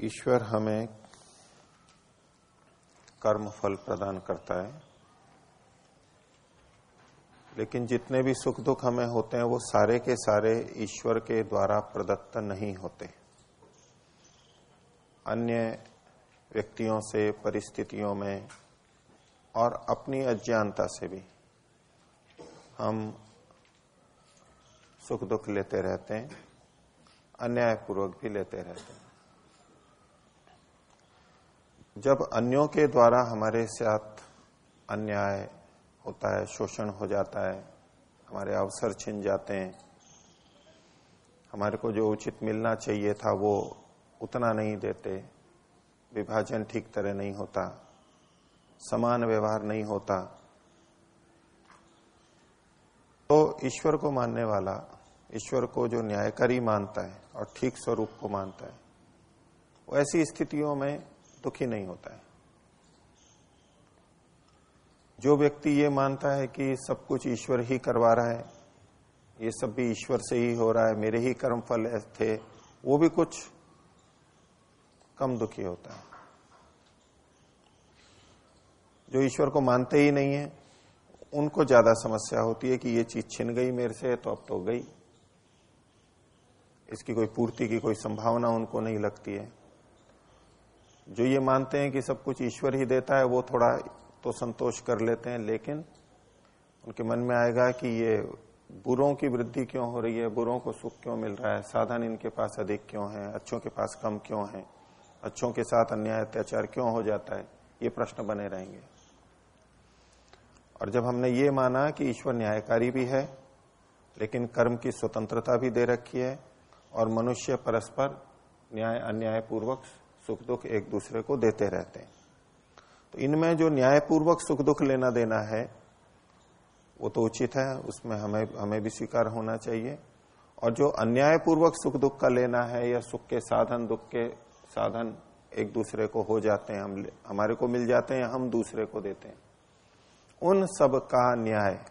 ईश्वर हमें कर्म फल प्रदान करता है। लेकिन जितने भी सुख दुख हमें होते हैं, वो सारे के सारे ईश्वर के द्वारा प्रदत्त नहीं होते। अन्य व्यक्तियों से, परिस्थितियों में और अपनी अज्ञानता से भी हम सुख दुख लेते रहते हैं, अन्यायपूर्वक भी लेते रहते हैं। जब अन्यों के द्वारा हमारे साथ अन्याय होता है, शोषण हो जाता है, हमारे अवसर छिन जाते हैं, हमारे को जो उचित मिलना चाहिए था वो उतना नहीं देते, विभाजन ठीक तरह नहीं होता, समान व्यवहार नहीं होता तो ईश्वर को मानने वाला, ईश्वर को जो न्यायकारी मानता है और ठीक स्वरूप को मानता है, वो ऐसी स्थितियों में दुखी नहीं होता है। जो व्यक्ति ये मानता है कि सब कुछ ईश्वर ही करवा रहा है, ये सब भी ईश्वर से ही हो रहा है, मेरे ही कर्म फल थे, वो भी कुछ कम दुखी होता है। जो ईश्वर को मानते ही नहीं है, उनको ज़्यादा समस्या होती है कि ये चीज़ छिन गई मेरे से तो अब तो गई। इसकी कोई पूर्ति की कोई संभावना उनको नहीं लगती है। जो ये मानते हैं कि सब कुछ ईश्वर ही देता है, वो थोड़ा तो संतोष कर लेते हैं, लेकिन उनके मन में आएगा कि ये बुरों की वृद्धि क्यों हो रही है, बुरों को सुख क्यों मिल रहा है, साधन इनके पास अधिक क्यों है, अच्छों के पास कम क्यों है, अच्छों के साथ अन्याय, अत्याचार क्यों हो जाता है, ये प्रश्न बने रहेंगे। और जब हमने ये माना कि ईश्वर न्यायकारी भी है, लेकिन कर्म की स्वतंत्रता भी दे रखी है, और मनुष्य परस्पर न्याय अन्याय पूर्वक सुख दुख एक दूसरे को देते रहते हैं। तो इनमें जो न्यायपूर्वक सुख दुख लेना देना है, वो तो उचित है, उसमें हमें हमें भी स्वीकार होना चाहिए। और जो अन्यायपूर्वक सुख दुख का लेना है या सुख के साधन, दुख के साधन एक दूसरे को हो जाते हैं, हम हमारे को मिल जाते हैं हम दूसरे को देते हैं। उन सब का न्याय,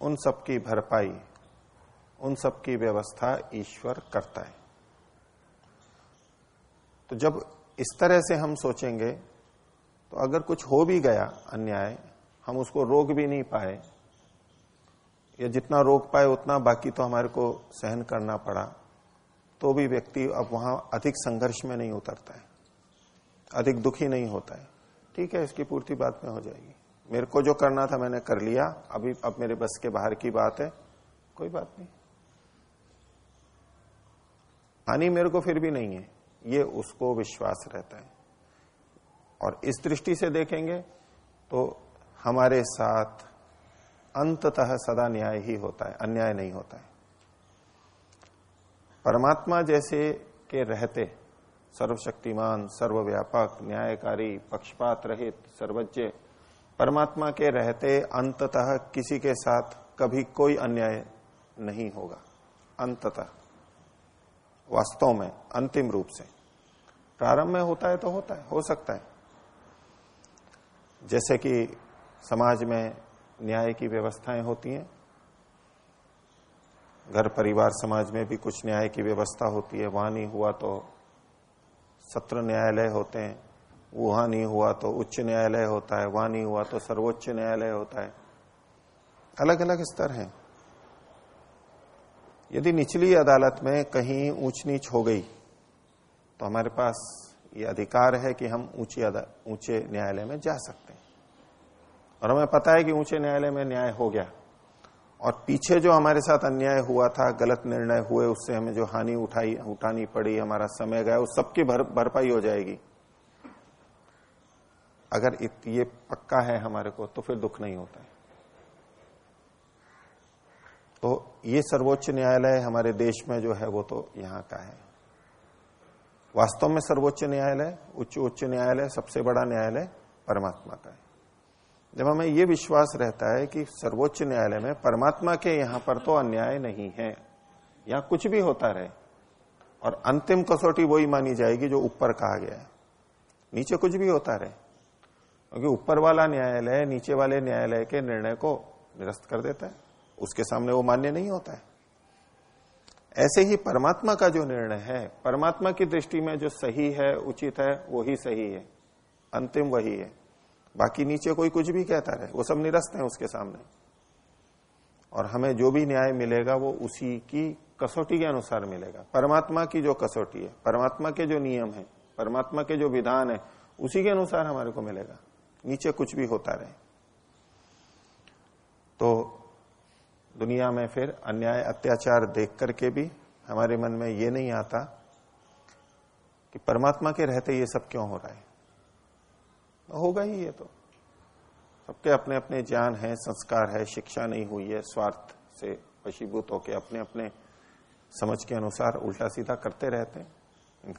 उन सब की भरपाई, उन सब की व्यवस्था ईश्वर करता है। तो जब इस तरह से हम सोचेंगे तो अगर कुछ हो भी गया अन्याय, हम उसको रोक भी नहीं पाए। या जितना रोक पाए, उतना बाकी तो हमारे को सहन करना पड़ा तो भी व्यक्ति अब वहाँ अधिक संघर्ष में नहीं उतरता है। अधिक दुखी नहीं होता है। ठीक है, इसकी पूर्ति बात में हो जाएगी। मेरे को जो करना था मैंने कर लिया। अभी, अब मेरे बस के बाहर की बात है। कोई बात नहीं। हानि मेरे को फिर भी नहीं है। ये उसको विश्वास रहता है। और इस दृष्टि से देखेंगे तो हमारे साथ अंततः सदा न्याय ही होता है, अन्याय नहीं होता है। परमात्मा जैसे के रहते, सर्वशक्तिमान, सर्वव्यापक, न्यायकारी, पक्षपात रहित, सर्वज्ञ, परमात्मा के रहते अंततः किसी के साथ कभी कोई अन्याय नहीं होगा। अंततः, वास्तव में, अंतिम रूप से। प्रारंभ में होता है तो होता है, हो सकता है। जैसे कि समाज में न्याय की व्यवस्थाएँ होती हैं, घर परिवार समाज में भी कुछ न्याय की व्यवस्था होती है। वहाँ नहीं हुआ तो सत्र न्यायालय होते हैं, वहाँ नहीं हुआ तो उच्च न्यायालय होता है, वहाँ नहीं हुआ तो सर्वोच्च न्यायालय होता है। अलग अलग स्तर हैं। यदि निचली अदालत में कहीं ऊंच नीच हो गई तो हमारे पास ये अधिकार है कि हम ऊँची ऊँचे न्यायालय में जा सकते हैं। और हमें पता है कि ऊँचे न्यायालय में न्याय हो गया। और पीछे जो हमारे साथ अन्याय हुआ था गलत निर्णय हुए उससे हमें जो हानि उठाई उठानी पड़ी हमारा समय गया उस सबकी भर, भरपाई हो जाएगी। अगर ये पक्का है हमारे को तो फिर दुख नहीं होता है। तो ये सर्वोच्च न्यायालय हमारे देश में जो है वो तो यहाँ का है। वास्तव में सर्वोच्च न्यायालय, उच्च उच्च न्यायालय, सबसे बड़ा न्यायालय परमात्मा का है। जब हमें यह विश्वास रहता है कि सर्वोच्च न्यायालय में परमात्मा के यहाँ पर तो अन्याय नहीं है यहाँ कुछ भी होता रहे, और अंतिम कसौटी वही मानी जाएगी जो ऊपर कहा गया है। नीचे कुछ भी होता रहे, क्योंकि ऊपर वाला न्यायालय नीचे वाले न्यायालय के निर्णय को निरस्त कर देता है, उसके सामने वो मान्य नहीं होता है। ऐसे ही परमात्मा का जो निर्णय है, परमात्मा की दृष्टि में जो सही है, उचित है वो ही सही है। अंतिम वही है। बाकी नीचे कोई कुछ भी कहता रहे, वो सब निरस्त है उसके सामने। और हमें जो भी न्याय मिलेगा, वो उसी की कसौटी के अनुसार मिलेगा। परमात्मा की जो कसौटी है, परमात्मा के जो नियम है, परमात्मा के जो विधान है, उसी के अनुसार हमारे को मिलेगा। नीचे कुछ भी होता रहे। तो दुनिया में फिर अन्याय, अत्याचार देख करके भी हमारे मन में ये नहीं आता कि परमात्मा के रहते ये सब क्यों हो रहा है। होगा ही ये तो। सबके अपने अपने ज्ञान है, संस्कार है, शिक्षा नहीं हुई है, स्वार्थ से वशीभूत होकर अपने अपने समझ के अनुसार उल्टा सीधा करते रहते हैं।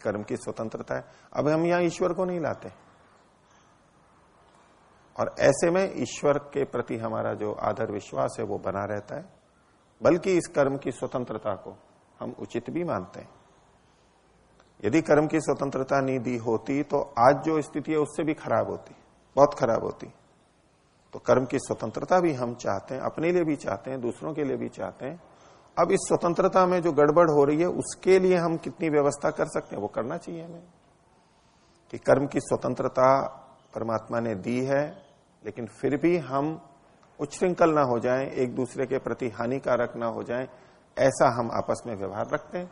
कर्म की स्वतंत्रता है। अब हम यहाँ ईश्वर को नहीं लाते। और ऐसे में ईश्वर के प्रति हमारा जो आदर विश्वास है, वो बना रहता है। बल्कि इस कर्म की स्वतंत्रता को हम उचित भी मानते हैं। यदि कर्म की स्वतंत्रता नहीं दी होती तो आज जो स्थिति है, उससे भी खराब होती, बहुत खराब होती। तो कर्म की स्वतंत्रता भी हम चाहते हैं, अपने लिए भी चाहते हैं, दूसरों के लिए भी चाहते हैं। अब इस स्वतंत्रता में जो गड़बड़ हो रही है, उसके लिए हम कितनी व्यवस्था कर सकते हैं, वो करना चाहिए हमें। कि कर्म की स्वतंत्रता परमात्मा ने दी है लेकिन फिर भी हम उच्छृंखल ना हो जाएँ एक दूसरे के प्रति हानिकारक ना हो जाएँ ऐसा हम आपस में व्यवहार रखते हैं।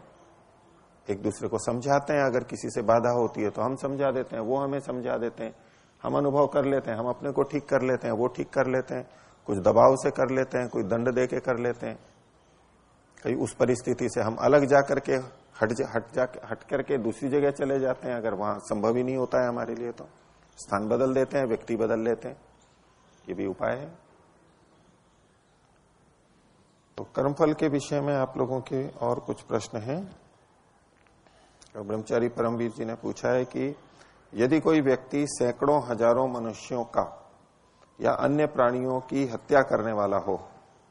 एक दूसरे को समझाते हैं अगर किसी से बाधा होती है तो हम समझा देते हैं वो हमें समझा देते हैं। हम अनुभव कर लेते हैं हम अपने को ठीक कर लेते हैं वो ठीक कर लेते हैं कुछ दबाव से कर लेते हैं कोई दंड दे के कर लेते हैं। कहीं उस परिस्थिति से हम अलग जा करके हट जा, हट जा हट करके दूसरी जगह चले जाते हैं अगर वहाँ संभव ही नहीं होता है हमारे लिए तो। स्थान बदल देते हैं व्यक्ति बदल लेते हैं। ये भी उपाय है। तो कर्मफल के विषय में आप लोगों के और कुछ प्रश्न हैं। तो ब्रह्मचारी परमवीर जी ने पूछा है कि यदि कोई व्यक्ति सैकड़ों हज़ारों मनुष्यों का या अन्य प्राणियों की हत्या करने वाला हो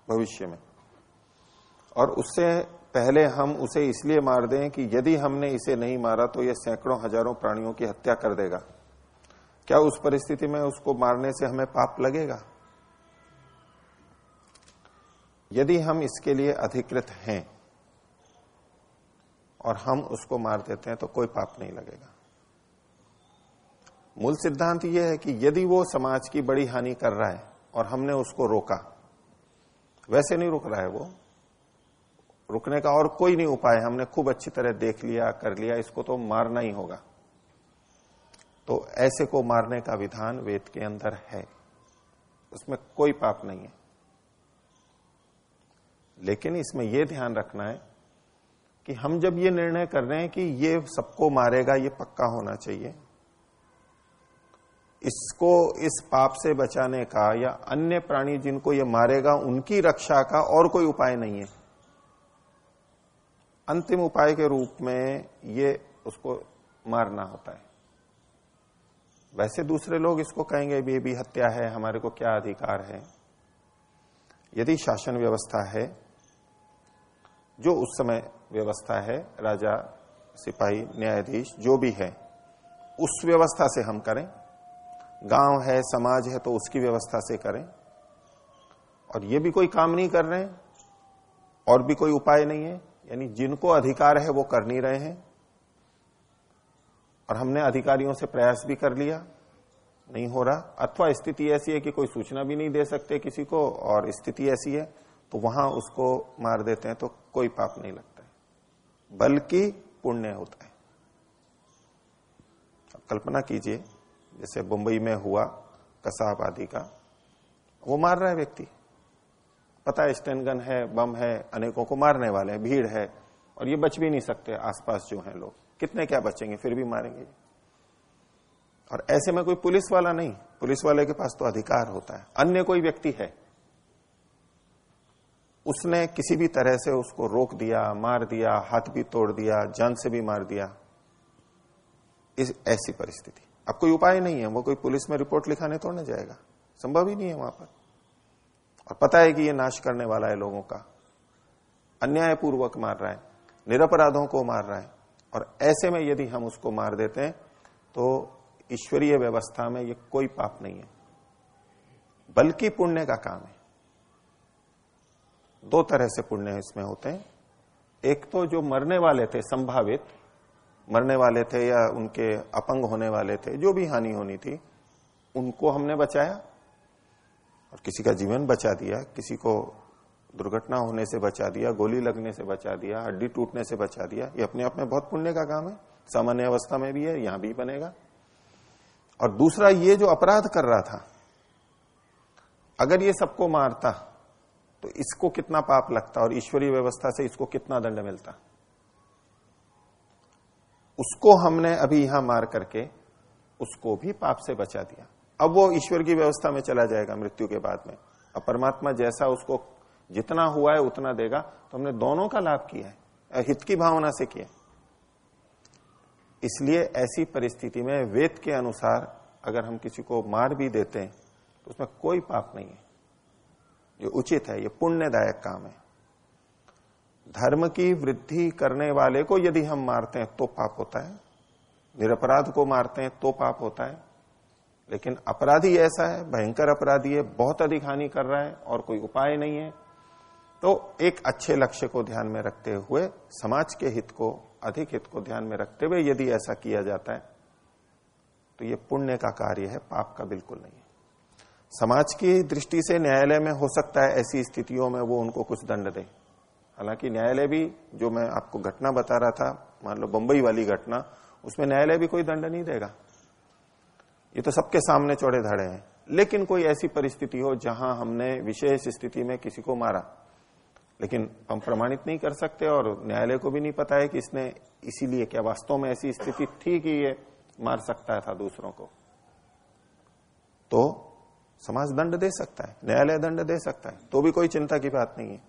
भविष्य में, और उससे पहले हम उसे इसलिए मार दें कि यदि हमने इसे नहीं मारा तो यह सैकड़ों हज़ारों प्राणियों की हत्या कर देगा। क्या उस परिस्थिति में उसको मारने से हमें पाप लगेगा? यदि हम इसके लिए अधिकृत हैं और हम उसको मार देते हैं तो कोई पाप नहीं लगेगा। मूल सिद्धांत यह है कि यदि वो समाज की बड़ी हानि कर रहा है और हमने उसको रोका, वैसे नहीं रुक रहा है वो। रुकने का और कोई नहीं उपाय। हमने खूब अच्छी तरह देख लिया, कर लिया, इसको तो मारना ही होगा। तो ऐसे को मारने का विधान वेद के अंदर है। उसमें कोई पाप नहीं है। लेकिन इसमें यह ध्यान रखना है कि हम जब ये निर्णय कर रहे हैं कि ये सबको मारेगा, ये पक्का होना चाहिए, इसको, इस पाप से बचाने का या अन्य प्राणी जिनको ये मारेगा, उनकी रक्षा का और कोई उपाय नहीं है। अंतिम उपाय के रूप में ये उसको मारना होता है। वैसे दूसरे लोग इसको कहेंगे भी ये भी हत्या है, हमारे को क्या अधिकार है? यदि शासन व्यवस्था है, जो उस समय व्यवस्था है, राजा, सिपाही, न्यायाधीश, जो भी है, उस व्यवस्था से हम करें। गाँव है, समाज है तो उसकी व्यवस्था से करें। और ये भी कोई काम नहीं कर रहे हैं, और भी कोई उपाय नहीं है। यानी जिनको अधिकार है, वो कर नहीं रहे हैं। और हमने अधिकारियों से प्रयास भी कर लिया। नहीं हो रहा। अथवा स्थिति ऐसी है कि कोई सूचना भी नहीं दे सकते किसी को और स्थिति ऐसी है तो वहाँ उसको मार देते हैं तो कोई पाप नहीं लगता है। बल्कि पुण्य होता है। कल्पना कीजिए, जैसे मुंबई में हुआ कसाब आदि का, वो मार रहा है व्यक्ति। पता है स्टैंड गन है, बम है, अनेकों को मारने वाले हैं, भीड़ है, और ये बच भी नहीं सकते, आसपास जो हैं लोग। कितने क्या बचेंगे, फिर भी मारेंगे और ऐसे में कोई पुलिस वाला नहीं, पुलिस वाले के पास तो अधिकार होता है। अन्य कोई व्यक्ति है। उसने किसी भी तरह से उसको रोक दिया, मार दिया, हाथ भी तोड़ दिया, जान से भी मार दिया, इस, ऐसी परिस्थिति। अब कोई उपाय नहीं है, वो कोई पुलिस में रिपोर्ट लिखाने तोड़ तोड़ने जाएगा। संभव ही नहीं है वहाँ पर। और पता है कि ये नाश करने वाला है लोगों का। अन्यायपूर्वक मार रहा है, निरपराधों को मार रहा है। और ऐसे में यदि हम उसको मार देते हैं तो ईश्वरीय व्यवस्था में ये कोई पाप नहीं है। बल्कि पुण्य का काम है। दो तरह से पुण्य इसमें होते हैं। एक तो जो मरने वाले थे, संभावित, मरने वाले थे या उनके अपंग होने वाले थे, जो भी हानि होनी थी, उनको हमने बचाया और किसी का जीवन बचा दिया, किसी को दुर्घटना होने से बचा दिया, गोली लगने से बचा दिया, हड्डी टूटने से बचा दिया, ये अपने आप में बहुत पुण्य का काम है। सामान्य अवस्था में भी है, यहाँ भी बनेगा। और दूसरा ये जो अपराध कर रहा था, अगर ये सबको मारता तो इसको कितना पाप लगता और ईश्वरीय व्यवस्था से इसको कितना दंड मिलता? उसको हमने अभी यहाँ मार करके, उसको भी पाप से बचा दिया। अब वो ईश्वर की व्यवस्था में चला जाएगा मृत्यु के बाद में। अब परमात्मा जैसा उसको जितना हुआ है उतना देगा। तो हमने दोनों का लाभ किया है, हित की भावना से किया इसलिए ऐसी परिस्थिति में वेद के अनुसार अगर हम किसी को मार भी देते हैं तो उसमें कोई पाप नहीं है। ये उचित है, ये पुण्यदायक काम है। धर्म की वृद्धि करने वाले को यदि हम मारते हैं तो पाप होता है। निरपराध को मारते हैं तो पाप होता है। लेकिन अपराधी ऐसा है, भयंकर अपराधी है, बहुत अधिक हानि कर रहा है और कोई उपाय नहीं है। तो एक अच्छे लक्ष्य को ध्यान में रखते हुए, समाज के हित को, अधिक हित को ध्यान में रखते हुए यदि ऐसा किया जाता है तो ये पुण्य का कार्य है, पाप का बिल्कुल नहीं है। समाज की दृष्टि से न्यायालय में हो सकता है ऐसी स्थितियों में वो उनको कुछ दंड दे। हालाँकि न्यायालय भी, जो मैं आपको घटना बता रहा था, मान लो बंबई वाली घटना, उसमें न्यायालय भी कोई दंड नहीं देगा। ये तो सबके सामने चौड़े धड़े हैं। लेकिन कोई ऐसी परिस्थिति हो जहाँ हमने विशेष स्थिति में किसी को मारा। लेकिन हम प्रमाणित नहीं कर सकते और न्यायालय को भी नहीं पता है कि इसने इसीलिए क्या वास्तव में ऐसी स्थिति थी कि ये मार सकता था दूसरों को। तो समाज दंड दे सकता है, न्यायालय दंड दे सकता है तो भी कोई चिंता की बात नहीं है।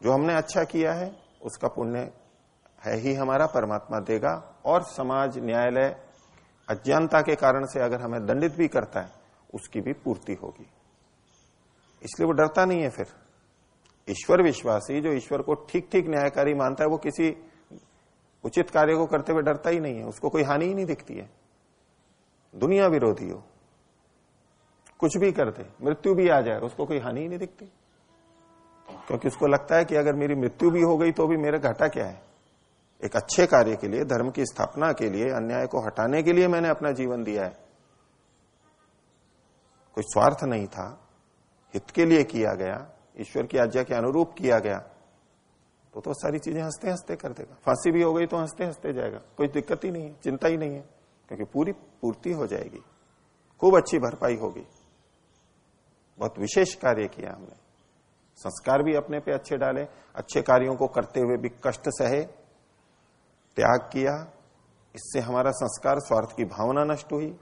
जो हमने अच्छा किया है, उसका पुण्य है ही हमारा, परमात्मा देगा और समाज न्यायालय अज्ञानता के कारण से अगर हमें दंडित भी करता है, उसकी भी पूर्ति होगी। इसलिए वो डरता नहीं है फिर। ईश्वर विश्वासी, जो ईश्वर को ठीक ठीक न्यायकारी मानता है, वो किसी उचित कार्य को करते हुए डरता ही नहीं है। उसको कोई हानि ही नहीं दिखती है। दुनिया विरोधी हो। कुछ भी करते मृत्यु भी आ जाए, उसको कोई हानि ही नहीं दिखती। क्योंकि उसको लगता है कि अगर मेरी मृत्यु भी हो गई तो भी मेरा घाटा क्या है? एक अच्छे कार्य के लिए, धर्म की स्थापना के लिए, अन्याय को हटाने के लिए मैंने अपना जीवन दिया है। कोई स्वार्थ नहीं था। हित के लिए किया गया। ईश्वर की आज्ञा के अनुरूप किया गया तो तो सारी चीज़ें हँसते हँसते कर देगा। फांसी भी हो गई तो हँसते हँसते जाएगा। कोई दिक्कत ही नहीं है, चिंता ही नहीं है, क्योंकि पूरी पूर्ति हो जाएगी। खूब अच्छी भरपाई होगी। बहुत विशेष कार्य किया हमने। संस्कार भी अपने पे अच्छे डाले, अच्छे कार्यों को करते हुए भी कष्ट सहे, त्याग किया, इससे हमारा संस्कार स्वार्थ की भावना नष्ट हुई,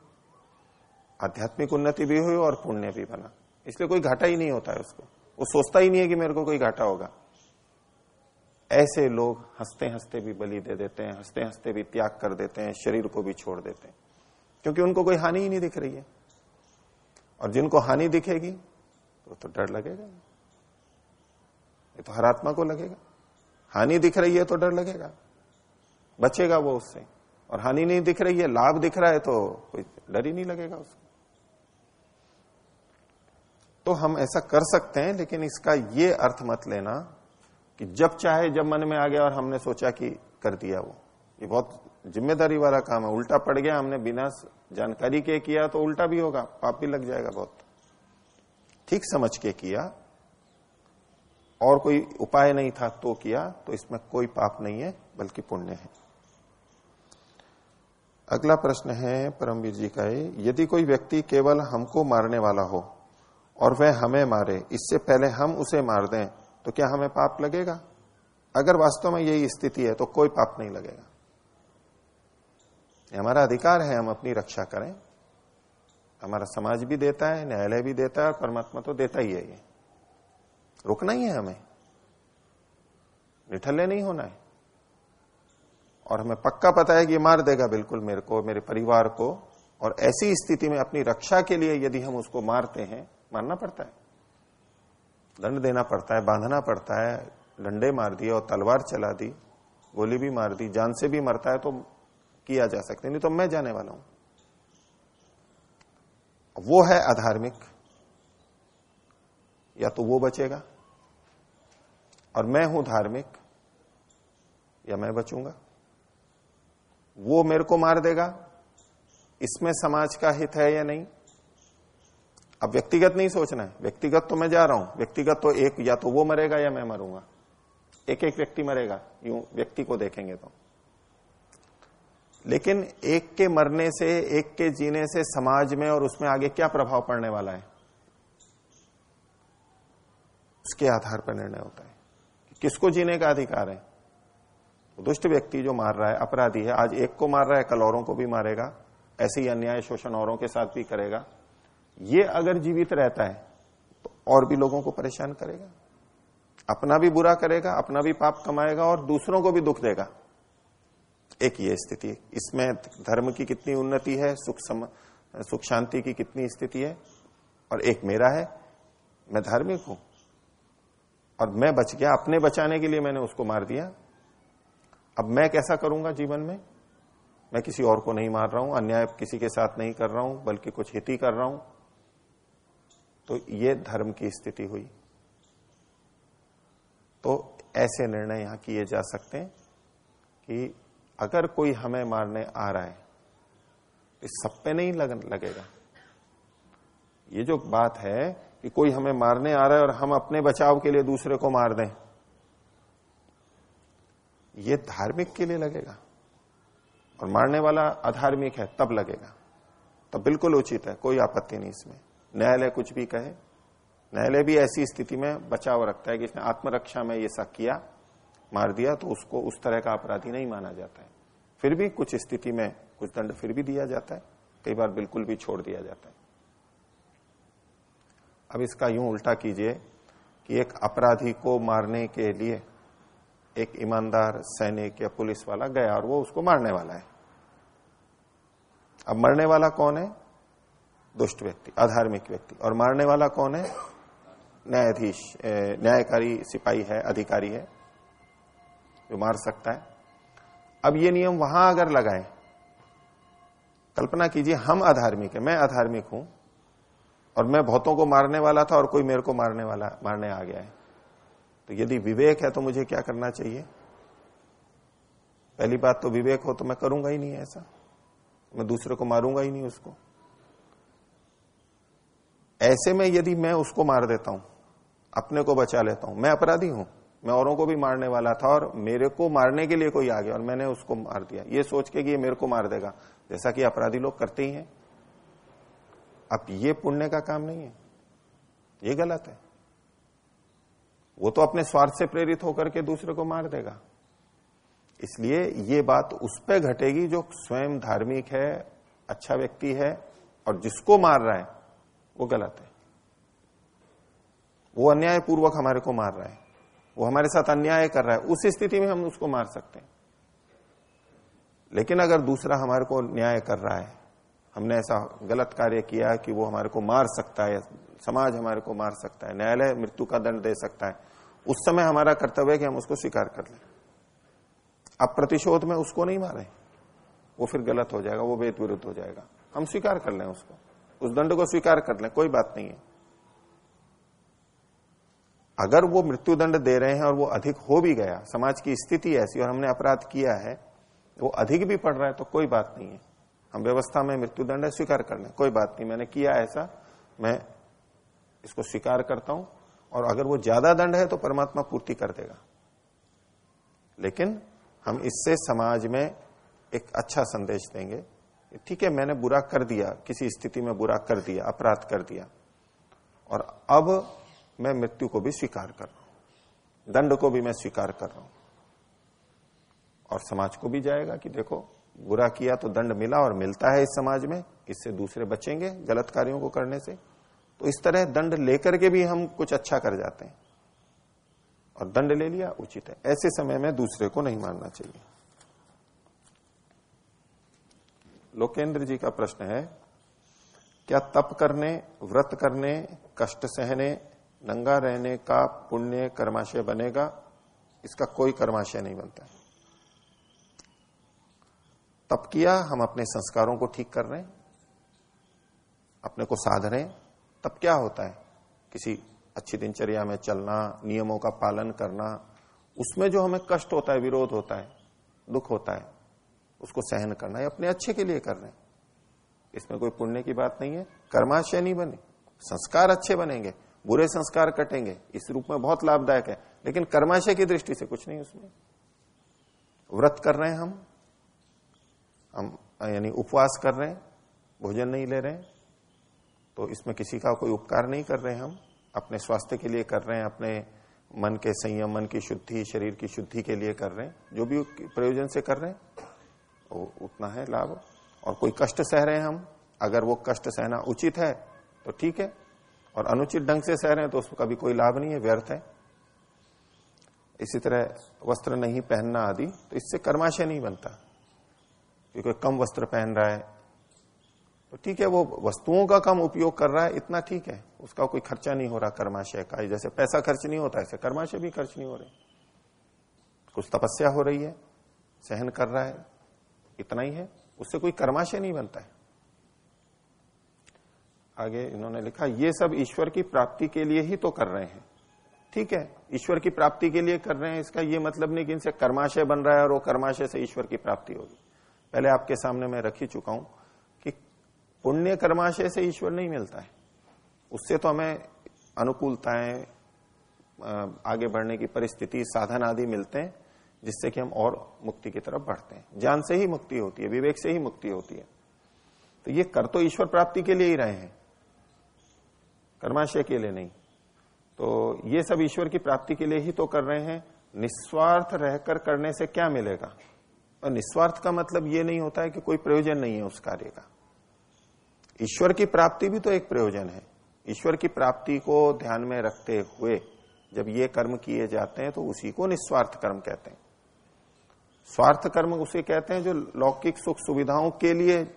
आध्यात्मिक उन्नति भी हुई और पुण्य भी बना। इसलिए कोई घाटा ही नहीं होता है उसको। वो सोचता ही नहीं है कि मेरे को कोई घाटा होगा। ऐसे लोग हँसते हँसते भी बलि दे देते हैं हँसते हँसते भी त्याग कर देते हैं शरीर को भी छोड़ देते हैं। क्योंकि उनको कोई हानि ही नहीं दिख रही है। और जिनको हानि दिखेगी तो, तो डर लगेगा। ये तो हर आत्मा को लगेगा। हानि दिख रही है तो डर लगेगा। बचेगा वो उससे। और हानि नहीं दिख रही है लाभ दिख रहा है तो कोई डर ही नहीं लगेगा उसको। तो हम ऐसा कर सकते हैं, लेकिन इसका ये अर्थ मत लेना कि जब चाहे जब मन में आ गया और हमने सोचा कि कर दिया वो। ये बहुत ज़िम्मेदारी वाला काम है। उल्टा पड़ गया, हमने बिना जानकारी के किया तो उल्टा भी होगा, पाप भी लग जाएगा बहुत। ठीक समझ के किया, और कोई उपाय नहीं था तो किया तो इसमें कोई पाप नहीं है, बल्कि पुण्य है। अगला प्रश्न है, परमवीर जी का यदि कोई व्यक्ति केवल हमको मारने वाला हो और वह हमें मारे, इससे पहले हम उसे मार दें तो क्या हमें पाप लगेगा? अगर वास्तव में यही स्थिति है तो कोई पाप नहीं लगेगा। हमारा अधिकार है, हम अपनी रक्षा करें। हमारा समाज भी देता है, न्यायालय भी देता है, और परमात्मा तो देता ही है ये। रुकना ही है हमें। निठल्ले नहीं होना है। और हमें पक्का पता है कि मार देगा बिल्कुल मेरे को, मेरे परिवार को, और ऐसी स्थिति में अपनी रक्षा के लिए यदि हम उसको मारते हैं मारना पड़ता है। दंड देना पड़ता है, बांधना पड़ता है, डंडे मार दिए और तलवार चला दी, गोली भी मार दी, जान से भी मरता है तो किया जा सकता नहीं तो मैं जाने वाला हूँ। वो है अधार्मिक। या तो वो बचेगा और मैं हूँ धार्मिक, या मैं बचूँगा। वो मेरे को मार देगा, इसमें समाज का हित है या नहीं? अब व्यक्तिगत नहीं सोचना है। व्यक्तिगत तो मैं जा रहा हूँ। व्यक्तिगत तो एक, या तो वो मरेगा या मैं मरूँगा। एक एक व्यक्ति मरेगा। यूँ व्यक्ति को देखेंगे तो। लेकिन एक के मरने से, एक के जीने से समाज में और उसमें आगे क्या प्रभाव पड़ने वाला है? उसके आधार पर निर्णय होता है कि किसको जीने का अधिकार है। दुष्ट व्यक्ति जो मार रहा है, अपराधी है, आज एक को मार रहा है, कल औरों को भी मारेगा। ऐसे ही अन्याय शोषण औरों के साथ भी करेगा। ये अगर जीवित रहता है तो और भी लोगों को परेशान करेगा। अपना भी बुरा करेगा अपना भी पाप कमाएगा और दूसरों को भी दुख देगा। एक ये स्थिति इसमें धर्म की कितनी उन्नति है सुख सम, सुख शांति की कितनी स्थिति है और एक मेरा है मैं धार्मिक हूँ और मैं बच गया अपने बचाने के लिए मैंने उसको मार दिया। अब मैं कैसा करूँगा जीवन में? मैं किसी और को नहीं मार रहा हूँ अन्याय किसी के साथ नहीं कर रहा हूँ बल्कि कुछ हित ही कर रहा हूँ। तो ये धर्म की स्थिति हुई। तो ऐसे निर्णय यहाँ किए जा सकते हैं कि अगर कोई हमें मारने आ रहा है तो सब पे नहीं लग, लगेगा। ये जो बात है कि कोई हमें मारने आ रहा है और हम अपने बचाव के लिए दूसरे को मार दें ये धार्मिक के लिए लगेगा। और मारने वाला अधार्मिक है तब लगेगा। तब बिल्कुल उचित है कोई आपत्ति नहीं इसमें। न्यायालय कुछ भी कहे, न्यायालय भी ऐसी स्थिति में बचाव रखता है कि इसने आत्मरक्षा में ये सब किया, मार दिया तो उसको उस तरह का अपराधी नहीं माना जाता है। फिर भी कुछ स्थिति में कुछ दंड फिर भी दिया जाता है, कई बार बिल्कुल भी छोड़ दिया जाता है। अब इसका यूँ उल्टा कीजिए कि एक अपराधी को मारने के लिए एक ईमानदार सैनिक या पुलिस वाला गया और वो उसको मारने वाला है। अब मरने वाला कौन है? दुष्ट व्यक्ति, अधार्मिक व्यक्ति। और मारने वाला कौन है? न्यायाधीश न्यायकारी, सिपाही है, अधिकारी है, जो मार सकता है। अब ये नियम वहाँ अगर लगाए, कल्पना कीजिए हम अधार्मिक है, मैं अधार्मिक हूँ, और मैं बहुतों को मारने वाला था और कोई मेरे को मारने वाला, मारने आ गया है। तो यदि विवेक है तो मुझे क्या करना चाहिए? पहली बात तो विवेक हो तो मैं करूँगा ही नहीं ऐसा। मैं दूसरे को मारूँगा ही नहीं उसको। ऐसे में यदि मैं उसको मार देता हूँ, अपने को बचा लेता हूँ, मैं अपराधी हूँ, मैं औरों को भी मारने वाला था और मेरे को मारने के लिए कोई आ गया और मैंने उसको मार दिया। ये सोच के कि ये मेरे को मार देगा, जैसा कि अपराधी लोग करते ही हैं। अब ये पुण्य का काम नहीं है, ये गलत है। वो तो अपने स्वार्थ से प्रेरित होकर के दूसरे को मार देगा। इसलिए ये बात उस पर घटेगी जो स्वयं धार्मिक है अच्छा व्यक्ति है और जिसको मार रहा है वो गलत है। वो अन्याय पूर्वक हमारे को मार रहा है। वो हमारे साथ अन्याय कर रहा है। उस स्थिति में हम उसको मार सकते हैं। लेकिन अगर दूसरा हमारे को न्याय कर रहा है, हमने ऐसा गलत कार्य किया कि वो हमारे को मार सकता है, समाज हमारे को मार सकता है, न्यायालय मृत्यु का दंड दे सकता है, उस समय हमारा कर्तव्य है कि हम उसको स्वीकार कर लें। अब प्रतिशोध में उसको नहीं मारे। वो फिर गलत हो जाएगा, वो वेद विरुद्ध हो जाएगा। हम स्वीकार कर लें उसको। उस दंड को स्वीकार कर लें, कोई बात नहीं है। अगर वो मृत्यु दंड दे रहे हैं और वो अधिक हो भी गया, समाज की स्थिति ऐसी और हमने अपराध किया है, वो अधिक भी पड़ रहा है तो कोई बात नहीं है। हम व्यवस्था में मृत्यु दंड स्वीकार कर लें, कोई बात नहीं। मैंने किया ऐसा, मैं इसको स्वीकार करता हूँ और अगर वो ज़्यादा दंड है तो परमात्मा पूर्ति कर देगा। लेकिन हम इससे समाज में एक अच्छा संदेश देंगे। ठीक है, मैंने बुरा कर दिया, किसी स्थिति में बुरा कर दिया, अपराध कर दिया। और अब मैं मृत्यु को भी स्वीकार कर रहा हूँ। दंड को भी मैं स्वीकार कर रहा हूँ। और समाज को भी जाएगा कि देखो, बुरा किया तो दंड मिला और मिलता है इस समाज में, इससे दूसरे बचेंगे गलत कार्यों को करने से। तो इस तरह दंड लेकर के भी हम कुछ अच्छा कर जाते हैं। और दंड ले लिया, उचित है। ऐसे समय में दूसरे को नहीं मानना चाहिए। लोकेंद्र जी का प्रश्न है, क्या तप करने, व्रत करने, कष्ट सहने, नंगा रहने का पुण्य कर्माशय बनेगा? इसका कोई कर्माशय नहीं बनता। तप किया, हम अपने संस्कारों को ठीक कर रहे हैं, अपने को साध रहे तब क्या होता है? किसी अच्छी दिनचर्या में चलना, नियमों का पालन करना, उसमें जो हमें कष्ट होता है, विरोध होता है, दुख होता है उसको सहन करना है, अपने अच्छे के लिए कर रहे हैं। इसमें कोई पुण्य की बात नहीं है। कर्माशय नहीं बने। संस्कार अच्छे बनेंगे, बुरे संस्कार कटेंगे। इस रूप में बहुत लाभदायक है। लेकिन कर्माशय की दृष्टि से कुछ नहीं उसमें। व्रत कर रहे हैं हम। हम, यानी उपवास कर रहे हैं, भोजन नहीं ले रहे हैं। तो इसमें किसी का कोई उपकार नहीं कर रहे हैं हम। अपने स्वास्थ्य के लिए कर रहे हैं, अपने मन के संयम, मन की शुद्धि, शरीर की शुद्धि के लिए कर रहे हैं। जो भी प्रयोजन से कर रहे हैं। उतना है लाभ। और कोई कष्ट सह रहे हैं हम, अगर वो कष्ट सहना उचित है तो ठीक है। और अनुचित ढंग से सह रहे हैं तो उसमें कभी कोई लाभ नहीं है, व्यर्थ है। इसी तरह वस्त्र नहीं पहनना आदि तो इससे कर्माशय नहीं बनता। क्योंकि कम वस्त्र पहन रहा है तो ठीक है, वो वस्तुओं का कम उपयोग कर रहा है, इतना ठीक है। उसका कोई खर्चा नहीं हो रहा कर्माशय का, जैसे पैसा खर्च नहीं होता, ऐसे कर्माशय भी खर्च नहीं हो रहे। कुछ तपस्या हो रही है, सहन कर रहा है इतना ही है, उससे कोई कर्माशय नहीं बनता है। आगे इन्होंने लिखा, ये सब ईश्वर की प्राप्ति के लिए ही तो कर रहे हैं। ठीक है, ईश्वर की प्राप्ति के लिए कर रहे हैं, इसका ये मतलब नहीं कि इनसे कर्माशय बन रहा है और वो कर्माशय से ईश्वर की प्राप्ति होगी। पहले आपके सामने मैं रख चुका हूँ कि पुण्य कर्माशय से ईश्वर नहीं मिलता है। उससे तो हमें अनुकूलताएँ आगे बढ़ने की परिस्थिति, साधन आदि मिलते हैं। जिससे कि हम और मुक्ति की तरफ़ बढ़ते हैं। ज्ञान से ही मुक्ति होती है, विवेक से ही मुक्ति होती है। तो ये कर तो ईश्वर प्राप्ति के लिए ही रहे हैं, कर्माशय के लिए नहीं। तो ये सब ईश्वर की प्राप्ति के लिए ही तो कर रहे हैं। निस्वार्थ रहकर करने से क्या मिलेगा? और निस्वार्थ का मतलब ये नहीं होता है कि कोई प्रयोजन नहीं है उस कार्य का। ईश्वर की प्राप्ति भी तो एक प्रयोजन है। ईश्वर की प्राप्ति को ध्यान में रखते हुए जब ये कर्म किए जाते हैं तो उसी को निस्वार्थ कर्म कहते हैं। स्वार्थ कर्म उसे कहते हैं जो लौकिक सुख सुविधाओं के लिए,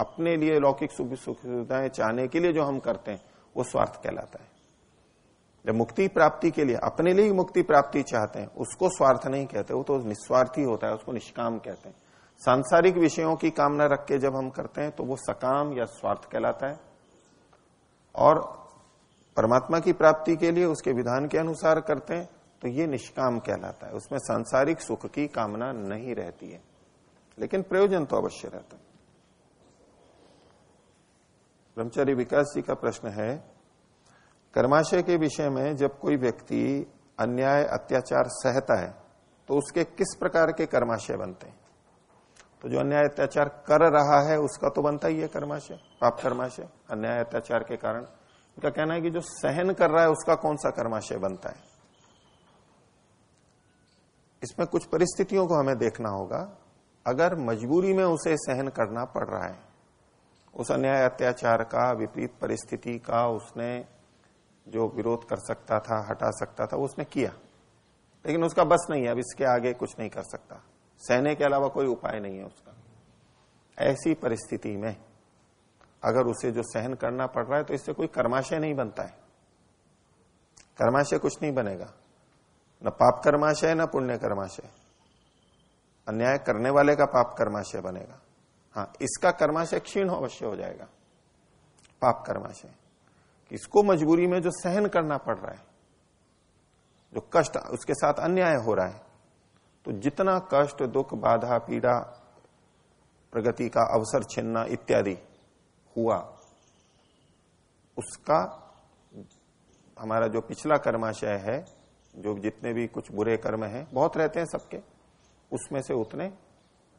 अपने लिए लौकिक सुख सुविधाएँ चाहने के लिए जो हम करते हैं, वो स्वार्थ कहलाता है। जब मुक्ति प्राप्ति के लिए, अपने लिए मुक्ति प्राप्ति चाहते हैं, उसको स्वार्थ नहीं कहते, वो तो निस्वार्थी होता है, उसको निष्काम कहते हैं। सांसारिक विषयों की कामना रख के जब हम करते हैं तो वो सकाम या स्वार्थ कहलाता है। और परमात्मा की प्राप्ति के लिए उसके विधान के अनुसार करते हैं तो ये निष्काम कहलाता है। उसमें सांसारिक सुख की कामना नहीं रहती है। लेकिन प्रयोजन तो अवश्य रहता है। ब्रह्मचारी विकास जी का प्रश्न है, कर्माशय के विषय में जब कोई व्यक्ति अन्याय, अत्याचार सहता है तो उसके किस प्रकार के कर्माशय बनते हैं? तो जो अन्याय, अत्याचार कर रहा है, उसका तो बनता ही है कर्माशय, पाप कर्माशय। अन्याय, अत्याचार के कारण उनका कहना है कि जो सहन कर रहा है, उसका कौन सा कर्माशय बनता है? इसमें कुछ परिस्थितियों को हमें देखना होगा। अगर मजबूरी में उसे सहन करना पड़ रहा है, उस अन्याय अत्याचार का, विपरीत परिस्थिति का उसने जो विरोध कर सकता था, हटा सकता था, उसने किया। लेकिन उसका बस नहीं है, अब इसके आगे कुछ नहीं कर सकता। सहने के अलावा कोई उपाय नहीं है उसका। ऐसी परिस्थिति में अगर उसे जो सहन करना पड़ रहा है तो इससे कोई कर्माशय नहीं बनता है। कर्माशय कुछ नहीं बनेगा। न पाप कर्माशय न पुण्य कर्माशय अन्याय करने वाले का पाप कर्माशय बनेगा। हाँ इसका कर्माशय क्षीण अवश्य हो जाएगा। पाप कर्माशय इसको मजबूरी में जो सहन करना पड़ रहा है, जो कष्ट, उसके साथ अन्याय हो रहा है तो जितना कष्ट, दुख, बाधा, पीड़ा, प्रगति का अवसर छिन्ना इत्यादि हुआ, उसका हमारा जो पिछला कर्माशय है जो जितने भी कुछ बुरे कर्म हैं, बहुत रहते हैं सबके, उसमें से उतने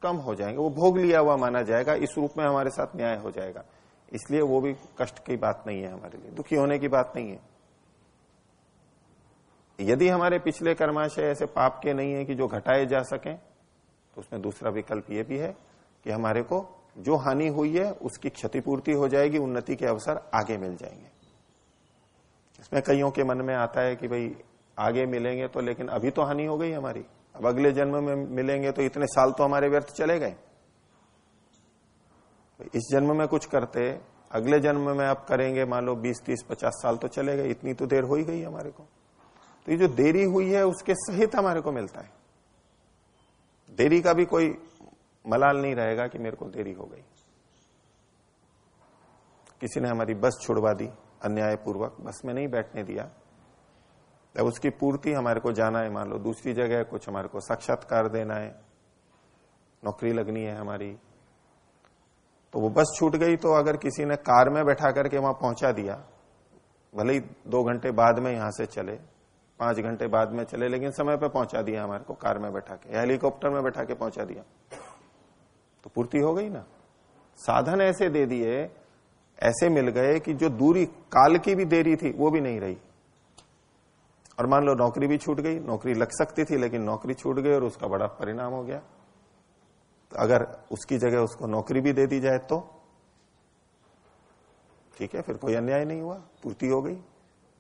कम हो जाएँगे। वो भोग लिया हुआ माना जाएगा, इस रूप में हमारे साथ न्याय हो जाएगा। इसलिए वो भी कष्ट की बात नहीं है हमारे लिए, दुखी होने की बात नहीं है। यदि हमारे पिछले कर्माशय ऐसे पाप के नहीं है कि जो घटाए जा सके तो उसमें दूसरा विकल्प ये भी है कि हमारे को जो हानि हुई है, उसकी क्षतिपूर्ति हो जाएगी, उन्नति के अवसर आगे मिल जाएँगे। इसमें कईयों के मन में आता है कि भाई आगे मिलेंगे तो लेकिन अभी तो हानि हो गई हमारी। अब अगले जन्म में मिलेंगे तो इतने साल तो हमारे व्यर्थ चले गए। इस जन्म में कुछ करते, अगले जन्म में आप करेंगे, मान लो 20 30 50 साल तो चले गए, इतनी तो देर हो ही गई हमारे को। तो ये जो देरी हुई है, उसके सहित हमारे को मिलता है। देरी का भी कोई मलाल नहीं रहेगा कि मेरे को देरी हो गई। किसी ने हमारी बस छुड़वा दी, अन्यायपूर्वक। बस में नहीं बैठने दिया। जब उसकी पूर्ति हमारे को जाना है, मान लो दूसरी जगह कुछ हमारे को साक्षात्कार देना है। नौकरी लगनी है हमारी। तो वो बस छूट गई तो अगर किसी ने कार में बैठा करके वहाँ पहुँचा दिया, भले ही दो घंटे बाद में यहाँ से चले, पाँच घंटे बाद में चले, लेकिन समय पे पहुँचा दिया हमारे को कार में बैठा के, हेलीकॉप्टर में बैठा के पहुँचा दिया। तो पूर्ति हो गई ना। साधन ऐसे दे दिए, ऐसे मिल गए कि जो दूरी, काल की भी देरी थी, वो भी नहीं रही। और मान लो नौकरी भी छूट गई नौकरी लग सकती थी लेकिन नौकरी छूट गई और उसका बड़ा परिणाम हो गया। तो अगर उसकी जगह उसको नौकरी भी दे दी जाए तो? ठीक है फिर कोई अन्याय नहीं हुआ पूर्ति हो गई।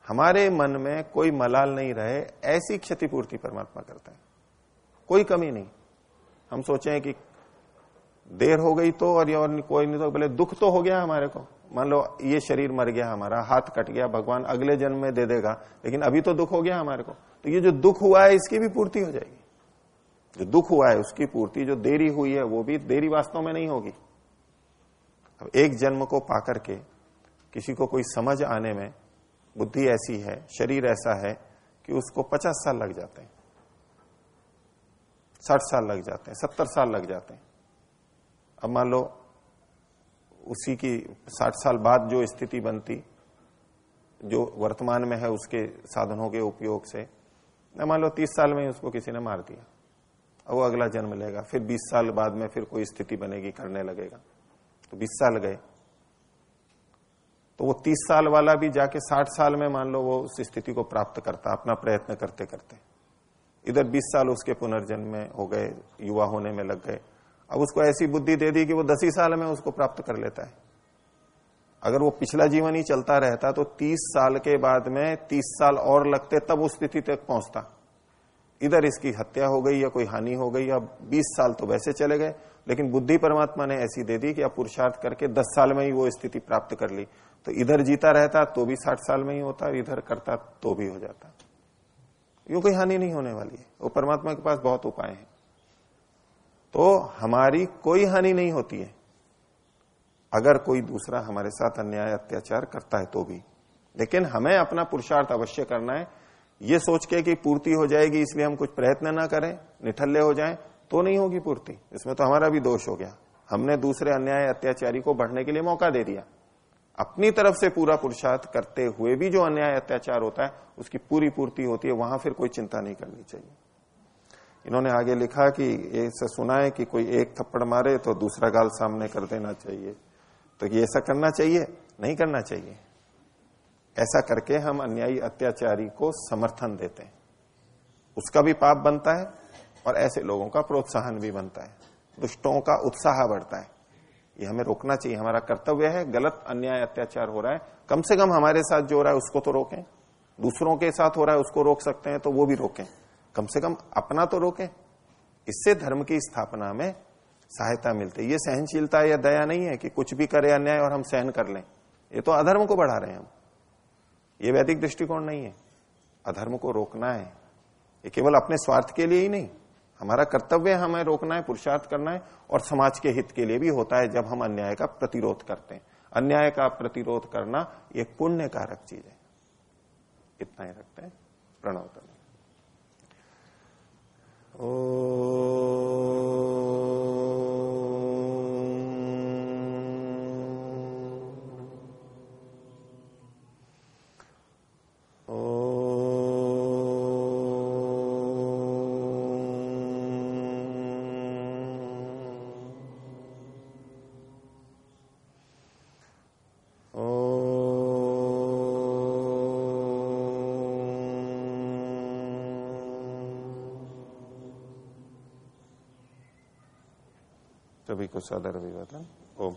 हमारे मन में कोई मलाल नहीं रहे ऐसी क्षतिपूर्ति परमात्मा करता है। कोई कमी नहीं। हम सोचे कि देर हो गई तो और, कोई नहीं तो बोले दुख तो हो गया हमारे को। मान लो ये शरीर मर गया हमारा, हाथ कट गया, भगवान अगले जन्म में दे देगा, लेकिन अभी तो दुख हो गया हमारे को। तो ये जो दुख हुआ है, इसकी भी पूर्ति हो जाएगी। जो दुख हुआ है, उसकी पूर्ति, जो देरी हुई है, वो भी देरी वास्तव में नहीं होगी। अब एक जन्म को पाकर के किसी को कोई समझ आने में बुद्धि ऐसी है, शरीर ऐसा है, कि उसको पचास साल लग जाते हैं। साठ साल लग जाते हैं, सत्तर साल लग जाते हैं। अब मान लो उसी की साठ साल बाद जो स्थिति बनती, जो वर्तमान में है उसके साधनों के उपयोग से मान लो तीस साल में उसको किसी ने मार दिया, अब वो अगला जन्म लेगा, फिर बीस साल बाद में फिर कोई स्थिति बनेगी, करने लगेगा। तो बीस साल गए। तो वो तीस साल वाला भी जाके साठ साल में मान लो वो उस स्थिति को प्राप्त करता, अपना प्रयत्न करते करते इधर बीस साल उसके पुनर्जन्म में हो गए, युवा होने में लग गए। अब उसको ऐसी बुद्धि दे दी कि वो दस ही साल में उसको प्राप्त कर लेता है। अगर वो पिछला जीवन ही चलता रहता तो तीस साल के बाद में, तीस साल और लगते तब उस स्थिति तक पहुँचता। इधर इसकी हत्या हो गई या कोई हानि हो गई, या बीस साल तो वैसे चले गए, लेकिन बुद्धि परमात्मा ने ऐसी दे दी कि अब पुरुषार्थ करके दस साल में ही वो स्थिति प्राप्त कर ली। तो इधर जीता रहता तो भी साठ साल में ही होता इधर करता तो भी हो जाता। यू कोई हानि नहीं होने वाली है। वो परमात्मा के पास बहुत उपाय है। तो हमारी कोई हानि नहीं होती है। अगर कोई दूसरा हमारे साथ अन्याय, अत्याचार करता है तो भी। लेकिन हमें अपना पुरुषार्थ अवश्य करना है। ये सोच के कि पूर्ति हो जाएगी, इसलिए हम कुछ प्रयत्न ना करें, निठल्ले हो जाएँ तो नहीं होगी पूर्ति। इसमें तो हमारा भी दोष हो गया। हमने दूसरे अन्याय, अत्याचारी को बढ़ने के लिए मौका दे दिया। अपनी तरफ़ से पूरा पुरुषार्थ करते हुए भी जो अन्याय, अत्याचार होता है, उसकी पूरी पूर्ति होती है, वहाँ फिर कोई चिंता नहीं करनी चाहिए। इन्होंने आगे लिखा कि ऐसा सुना है कि कोई एक थप्पड़ मारे तो दूसरा गाल सामने कर देना चाहिए। तो ये ऐसा करना चाहिए? नहीं करना चाहिए। ऐसा करके हम अन्यायी अत्याचारी को समर्थन देते हैं। उसका भी पाप बनता है और ऐसे लोगों का प्रोत्साहन भी बनता है। दुष्टों का उत्साह बढ़ता है। ये हमें रोकना चाहिए। हमारा कर्तव्य है, गलत अन्याय अत्याचार हो रहा है। कम से कम हमारे साथ जो हो रहा है उसको तो रोकें। दूसरों के साथ हो रहा है उसको रोक सकते हैं तो वो भी रोकें। कम से कम अपना तो रोकें। इससे धर्म की स्थापना में सहायता मिलती है। ये सहनशीलता या दया नहीं है कि कुछ भी करे अन्याय और हम सहन कर लें। ये तो अधर्म को बढ़ा रहे हैं हम। ये वैदिक दृष्टिकोण नहीं है। अधर्म को रोकना है। ये केवल अपने स्वार्थ के लिए ही नहीं। हमारा कर्तव्य हमें रोकना है, पुरुषार्थ करना है और समाज के हित के लिए भी होता है जब हम अन्याय का प्रतिरोध करते हैं। अन्याय का प्रतिरोध करना ये पुण्य कारक चीज़ है। इतना ही रखते हैं। प्रणव करें ओ सभी को सदर अभिवादन ओम